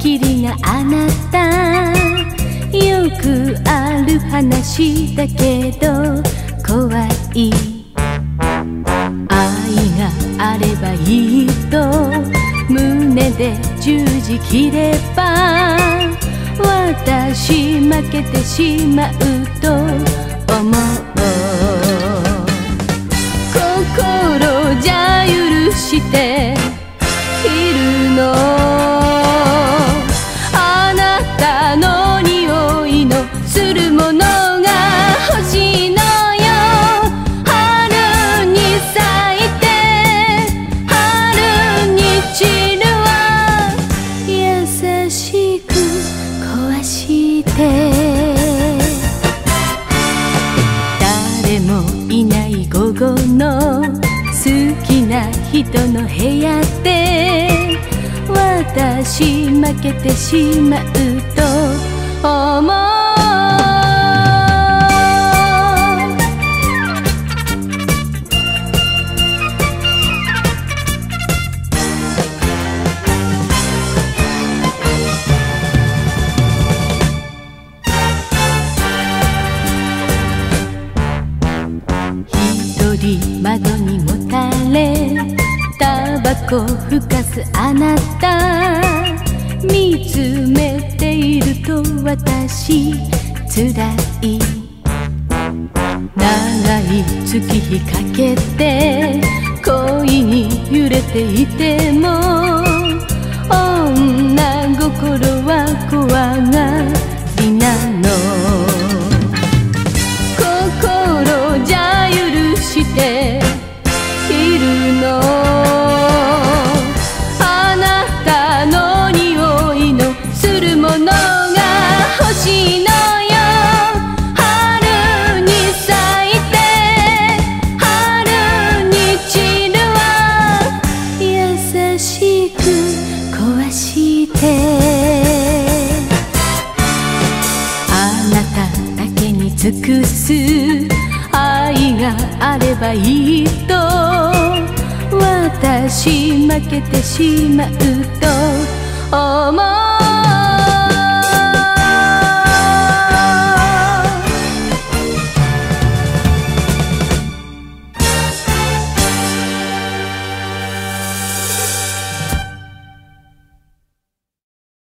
きりあなた。よくある話だけど怖い。愛があればいいと胸で十字切れば私負けてしまうと思う。心じゃ許して誰もいない午後の好きな人の部屋で私負けてしまうと思う。り窓にもたれタバコふかすあなた見つめていると私つらい長い月日かけて恋に揺れていても女心尽くす愛があればいいと私負けてしまうと思う。